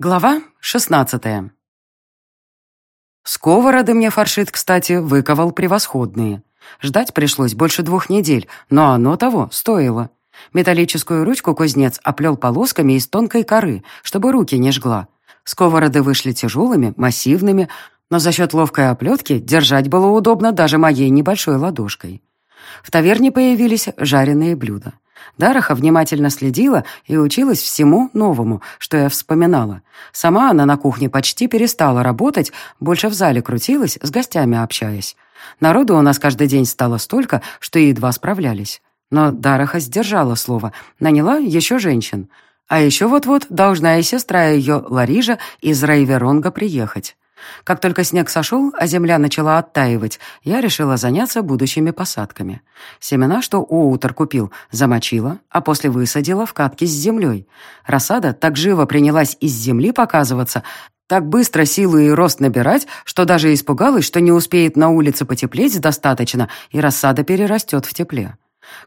Глава шестнадцатая. Сковороды мне фаршит, кстати, выковал превосходные. Ждать пришлось больше двух недель, но оно того стоило. Металлическую ручку кузнец оплел полосками из тонкой коры, чтобы руки не жгла. Сковороды вышли тяжелыми, массивными, но за счет ловкой оплетки держать было удобно даже моей небольшой ладошкой. В таверне появились жареные блюда. Дараха внимательно следила и училась всему новому, что я вспоминала. Сама она на кухне почти перестала работать, больше в зале крутилась, с гостями общаясь. Народу у нас каждый день стало столько, что едва справлялись. Но Дараха сдержала слово, наняла еще женщин. А еще вот-вот должна и сестра ее, Ларижа, из Рейверонга приехать. Как только снег сошел, а земля начала оттаивать, я решила заняться будущими посадками. Семена, что Уутер купил, замочила, а после высадила в катки с землей. Рассада так живо принялась из земли показываться, так быстро силу и рост набирать, что даже испугалась, что не успеет на улице потеплеть достаточно, и рассада перерастет в тепле.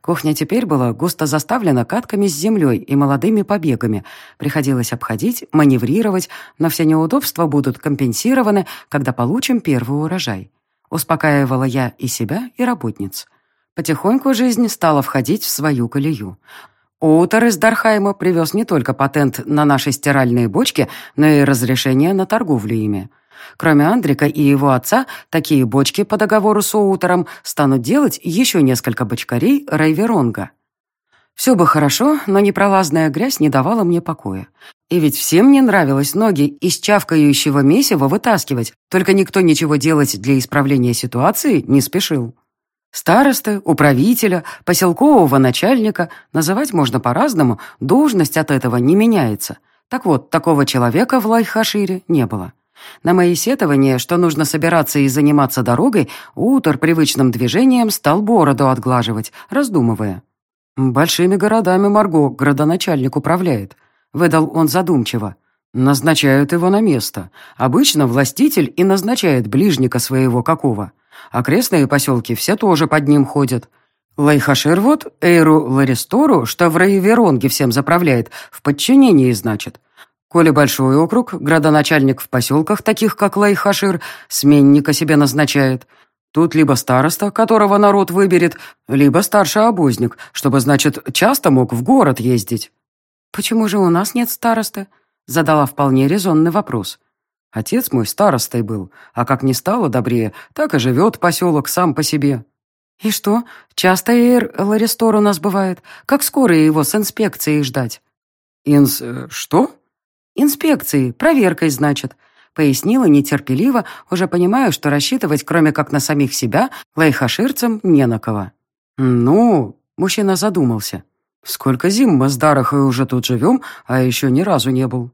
Кухня теперь была густо заставлена катками с землей и молодыми побегами. Приходилось обходить, маневрировать, но все неудобства будут компенсированы, когда получим первый урожай. Успокаивала я и себя, и работниц. Потихоньку жизнь стала входить в свою колею. Оутер из Дархайма привез не только патент на наши стиральные бочки, но и разрешение на торговлю ими. Кроме Андрика и его отца, такие бочки по договору с Оутером станут делать еще несколько бочкарей Райверонга. Все бы хорошо, но непролазная грязь не давала мне покоя. И ведь всем мне нравилось ноги из чавкающего месива вытаскивать, только никто ничего делать для исправления ситуации не спешил. Старосты, управителя, поселкового начальника, называть можно по-разному, должность от этого не меняется. Так вот, такого человека в Лайхашире не было. На мои сетования, что нужно собираться и заниматься дорогой, Утор привычным движением стал бороду отглаживать, раздумывая. «Большими городами Марго градоначальник управляет», — выдал он задумчиво. «Назначают его на место. Обычно властитель и назначает ближника своего какого. Окрестные поселки все тоже под ним ходят. Лайхашир вот, Эйру Ларистору, что в Райверонге всем заправляет, в подчинении, значит. Коли большой округ, градоначальник в поселках, таких как Лайхашир, сменника себе назначает. Тут либо староста, которого народ выберет, либо старший обозник, чтобы, значит, часто мог в город ездить. «Почему же у нас нет старосты?» Задала вполне резонный вопрос. Отец мой старостой был, а как не стало добрее, так и живет поселок сам по себе. «И что, часто Эйр Ларистор у нас бывает? Как скоро его с инспекцией ждать?» «Инс... Э, что?» «Инспекцией, проверкой, значит», — пояснила нетерпеливо, уже понимаю, что рассчитывать, кроме как на самих себя, лайхаширцам не на кого. «Ну...» — мужчина задумался. «Сколько зим мы с Дарахой уже тут живем, а еще ни разу не был».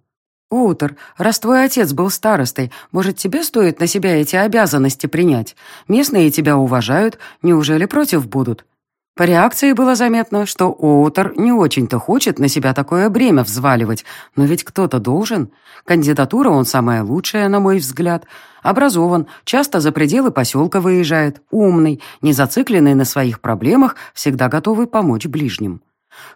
«Утер, раз твой отец был старостой, может, тебе стоит на себя эти обязанности принять? Местные тебя уважают, неужели против будут?» По реакции было заметно, что Оутер не очень-то хочет на себя такое бремя взваливать, но ведь кто-то должен. Кандидатура он самая лучшая, на мой взгляд. Образован, часто за пределы поселка выезжает, умный, не зацикленный на своих проблемах, всегда готовый помочь ближним.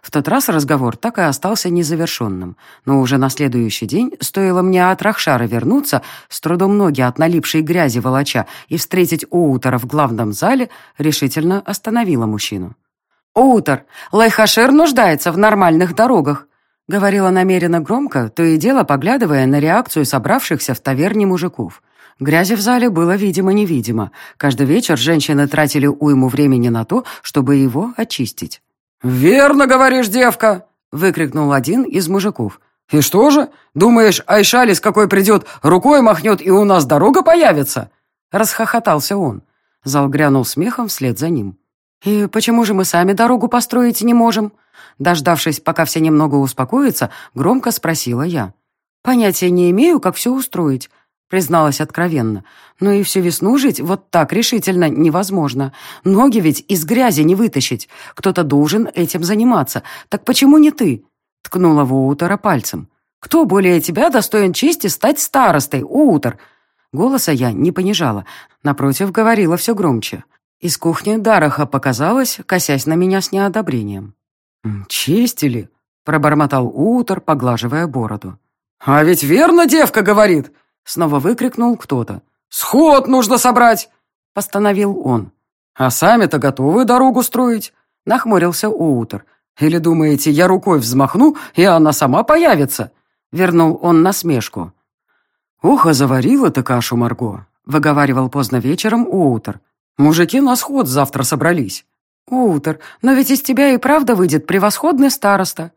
В тот раз разговор так и остался незавершенным, но уже на следующий день, стоило мне от Рахшара вернуться, с трудом ноги от налипшей грязи волоча и встретить Оутера в главном зале, решительно остановила мужчину. «Оутер, Лайхашер нуждается в нормальных дорогах», говорила намеренно громко, то и дело поглядывая на реакцию собравшихся в таверне мужиков. Грязи в зале было видимо-невидимо. Каждый вечер женщины тратили уйму времени на то, чтобы его очистить. «Верно говоришь, девка!» — выкрикнул один из мужиков. «И что же? Думаешь, Айшали с какой придет, рукой махнет, и у нас дорога появится?» Расхохотался он. Зал грянул смехом вслед за ним. «И почему же мы сами дорогу построить не можем?» Дождавшись, пока все немного успокоятся, громко спросила я. «Понятия не имею, как все устроить призналась откровенно. «Но и всю весну жить вот так решительно невозможно. Ноги ведь из грязи не вытащить. Кто-то должен этим заниматься. Так почему не ты?» Ткнула Воутера пальцем. «Кто более тебя достоин чести стать старостой, Оутер?» Голоса я не понижала. Напротив, говорила все громче. Из кухни Дараха показалась, косясь на меня с неодобрением. «Чести ли?» — пробормотал Утор, поглаживая бороду. «А ведь верно девка говорит!» Снова выкрикнул кто-то. «Сход нужно собрать!» Постановил он. «А сами-то готовы дорогу строить?» Нахмурился Уутер. «Или думаете, я рукой взмахну, и она сама появится?» Вернул он насмешку. «Ухо заварила-то кашу, Марго», — выговаривал поздно вечером Уутер. «Мужики на сход завтра собрались». «Уутер, но ведь из тебя и правда выйдет превосходный староста».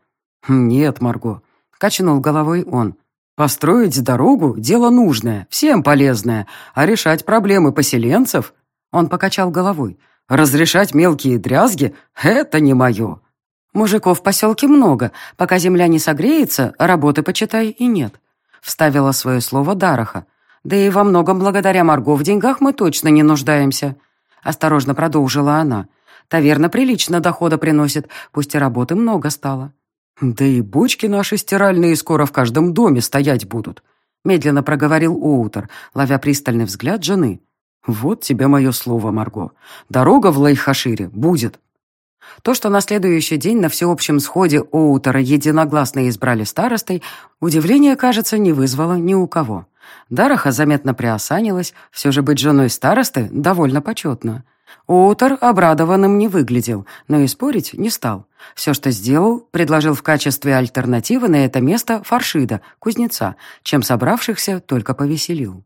«Нет, Марго», — качнул головой он. «Построить дорогу — дело нужное, всем полезное, а решать проблемы поселенцев...» Он покачал головой. «Разрешать мелкие дрязги — это не мое». «Мужиков в поселке много. Пока земля не согреется, работы, почитай, и нет», — вставила свое слово Дараха. «Да и во многом благодаря Марго в деньгах мы точно не нуждаемся», — осторожно продолжила она. Таверна прилично дохода приносит, пусть и работы много стало». «Да и бочки наши стиральные скоро в каждом доме стоять будут», медленно проговорил Уутер, ловя пристальный взгляд жены. «Вот тебе мое слово, Марго. Дорога в Лайхашире будет». То, что на следующий день на всеобщем сходе Оутера единогласно избрали старостой, удивления, кажется, не вызвало ни у кого. Дараха заметно приосанилась, все же быть женой старосты довольно почетно. Уотер обрадованным не выглядел, но и спорить не стал. Все, что сделал, предложил в качестве альтернативы на это место фаршида, кузнеца, чем собравшихся только повеселил.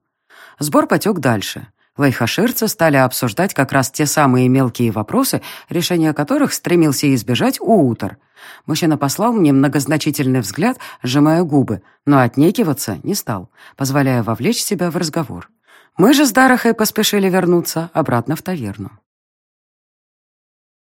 Сбор потек дальше. Лайхаширцы стали обсуждать как раз те самые мелкие вопросы, решения которых стремился избежать Уутер. Мужчина послал мне многозначительный взгляд, сжимая губы, но отнекиваться не стал, позволяя вовлечь себя в разговор. Мы же с Дарахой поспешили вернуться обратно в таверну.